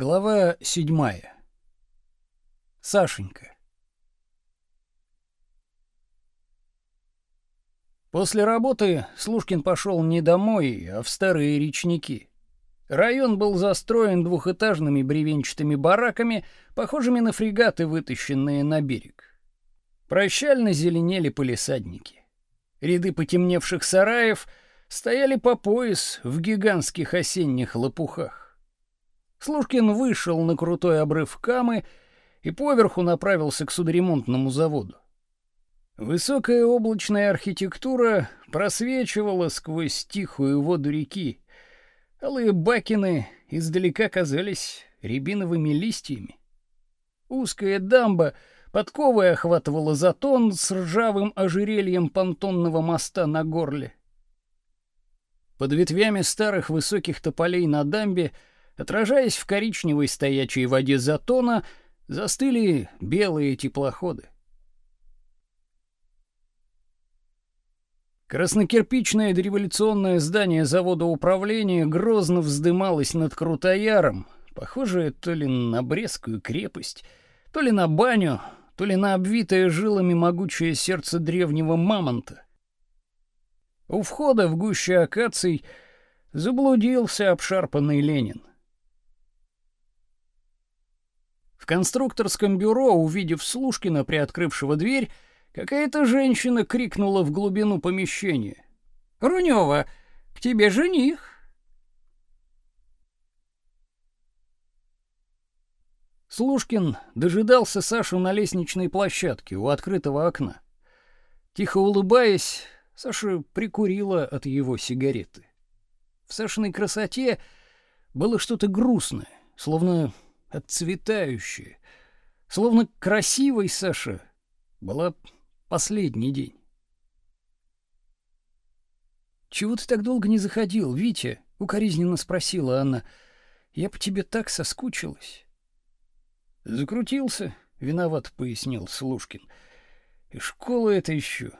Глава седьмая. Сашенька. После работы Слушкин пошел не домой, а в старые речники. Район был застроен двухэтажными бревенчатыми бараками, похожими на фрегаты, вытащенные на берег. Прощально зеленели полисадники. Ряды потемневших сараев стояли по пояс в гигантских осенних лопухах. Слушкин вышел на крутой обрыв Камы и поверху направился к судоремонтному заводу. Высокая облачная архитектура просвечивала сквозь тихую воду реки. Алые бакины издалека казались рябиновыми листьями. Узкая дамба подковой охватывала затон с ржавым ожерельем понтонного моста на горле. Под ветвями старых высоких тополей на дамбе Отражаясь в коричневой стоячей воде затона, застыли белые теплоходы. Краснокирпичное дореволюционное здание завода управления грозно вздымалось над Крутояром, похожее то ли на Брестскую крепость, то ли на баню, то ли на обвитое жилами могучее сердце древнего мамонта. У входа в гуще акаций заблудился обшарпанный Ленин. В конструкторском бюро, увидев Слушкина, приоткрывшего дверь, какая-то женщина крикнула в глубину помещения. «Рунёва, к тебе жених!» Слушкин дожидался Сашу на лестничной площадке у открытого окна. Тихо улыбаясь, Саша прикурила от его сигареты. В Сашиной красоте было что-то грустное, словно отцветающая, словно красивой Саша была последний день. Чего ты так долго не заходил, Витя? укоризненно спросила она. Я по тебе так соскучилась. Закрутился, виноват пояснил Слушкин. И школа это еще.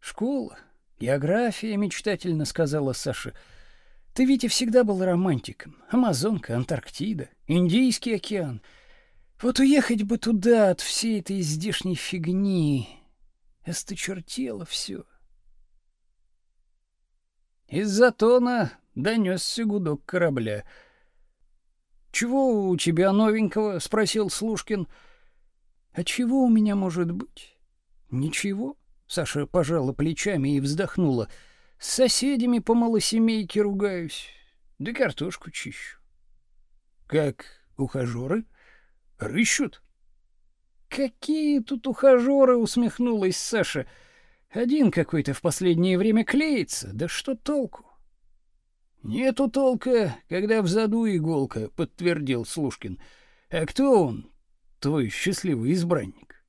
Школа, география, мечтательно сказала Саша. Ты, Витя, всегда был романтиком. Амазонка, Антарктида, Индийский океан. Вот уехать бы туда от всей этой здешней фигни. Осточертело все. Из затона донесся гудок корабля. «Чего у тебя новенького?» — спросил Слушкин. «А чего у меня может быть?» «Ничего». Саша пожала плечами и вздохнула. «Ничего». С соседями по малосемейке ругаюсь, да картошку чищу. Как ухажеры? Рыщут? Какие тут ухажеры, усмехнулась Саша. Один какой-то в последнее время клеится, да что толку? Нету толка, когда в заду иголка, подтвердил Слушкин. А кто он, твой счастливый избранник?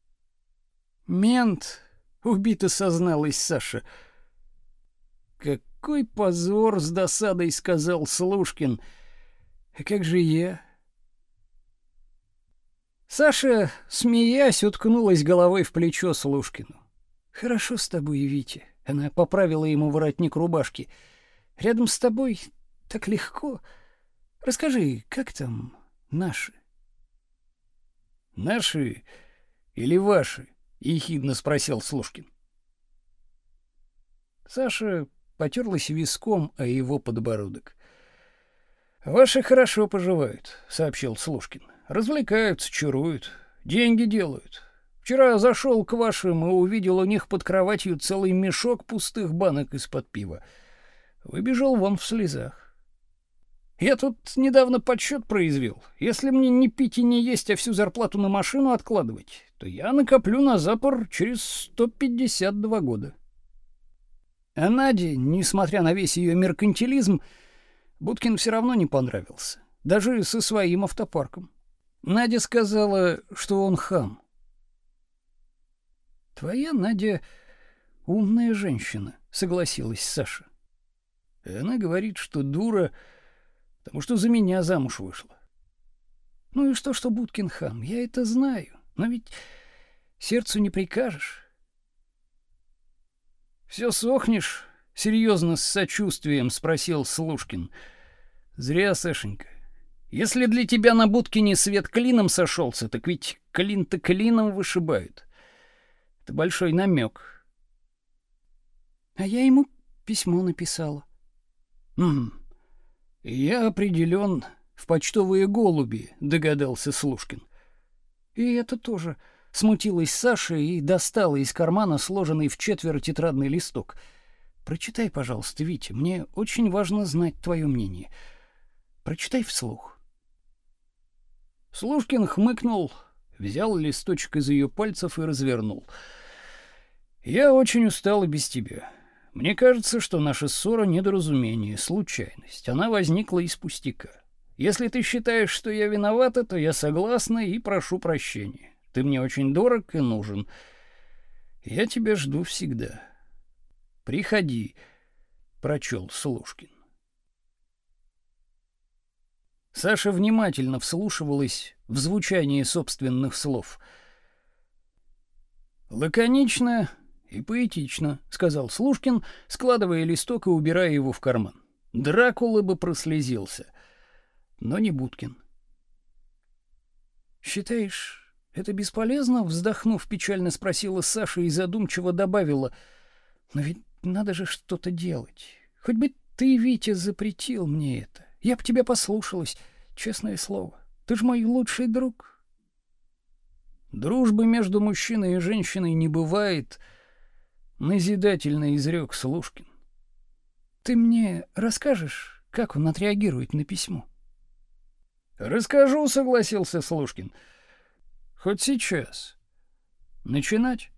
Мент, убито созналась Саша. Какой позор, с досадой сказал Слушкин. А как же я? Саша, смеясь, уткнулась головой в плечо Слушкину. Хорошо с тобой, Витя. Она поправила ему воротник рубашки. Рядом с тобой так легко. Расскажи, как там наши? Наши или ваши? ехидно спросил Слушкин. Саша потерлась виском о его подбородок. Ваши хорошо поживают, сообщил Слушкин. Развлекаются, чаруют, деньги делают. Вчера зашел к вашим и увидел у них под кроватью целый мешок пустых банок из-под пива. Выбежал вон в слезах. Я тут недавно подсчет произвел. Если мне не пить и не есть, а всю зарплату на машину откладывать, то я накоплю на запор через 152 года. А Наде, несмотря на весь ее меркантилизм, Будкин все равно не понравился, даже со своим автопарком. Надя сказала, что он хам. Твоя Надя умная женщина, согласилась Саша. Она говорит, что дура, потому что за меня замуж вышла. Ну и что, что Будкин хам? Я это знаю, но ведь сердцу не прикажешь. Все сохнешь? Серьезно с сочувствием спросил Слушкин. Зря, Сашенька. Если для тебя на будке не свет клином сошелся, так ведь клин-то клином вышибают. Это большой намек. А я ему письмо написала. Угу. Я определен в почтовые голуби, догадался Слушкин. И это тоже смутилась Саша и достала из кармана сложенный в четверо тетрадный листок. Прочитай, пожалуйста, Витя, мне очень важно знать твое мнение. Прочитай вслух. Слушкин хмыкнул, взял листочек из ее пальцев и развернул. Я очень устал и без тебя. Мне кажется, что наша ссора недоразумение, случайность. Она возникла из пустяка. Если ты считаешь, что я виновата, то я согласна и прошу прощения. Ты мне очень дорог и нужен. Я тебя жду всегда. Приходи, прочел Слушкин. Саша внимательно вслушивалась в звучание собственных слов. Лаконично и поэтично, сказал Слушкин, складывая листок и убирая его в карман. Дракула бы прослезился но не Будкин. «Считаешь, это бесполезно?» — вздохнув, печально спросила Саша и задумчиво добавила. «Но ведь надо же что-то делать. Хоть бы ты, Витя, запретил мне это. Я бы тебя послушалась, честное слово. Ты же мой лучший друг». «Дружбы между мужчиной и женщиной не бывает», — назидательно изрек Слушкин. «Ты мне расскажешь, как он отреагирует на письмо?» Расскажу, согласился Слушкин. Хоть сейчас. Начинать?